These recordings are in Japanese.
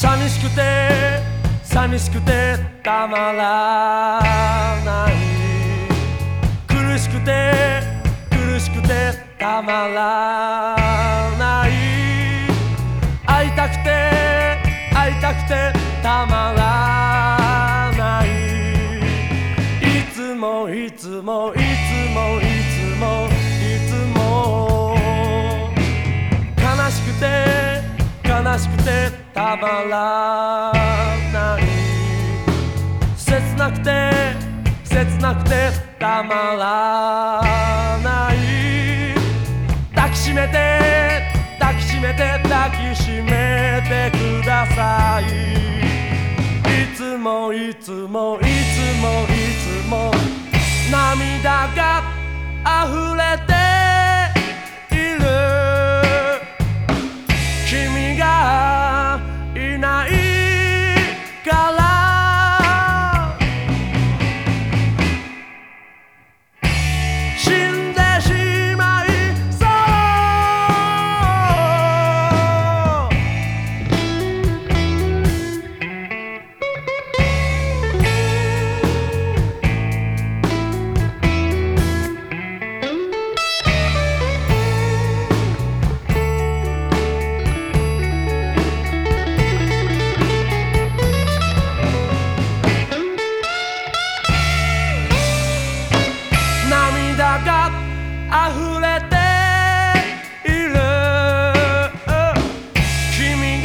寂しくて寂しくてたまらない。苦しくて苦しくてたまらない。会いたくて会いたくてたまらない。いつもいつもいつもいつも悲しくてたまらない。切なくて切なくてたまらない。抱きしめて抱きしめて抱きしめてくださいいつもいつもいつもいつも涙が溢れて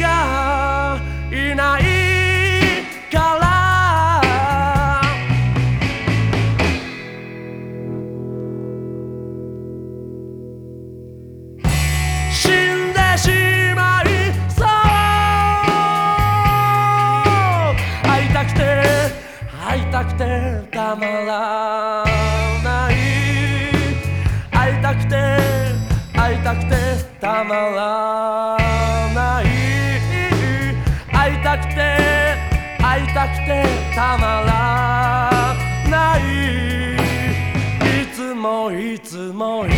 がいないから。死んでしまいそう。会いたくて会いたくてたまらない。会いたくて会いたくてたまらない。たまらない。いつもいつもいつも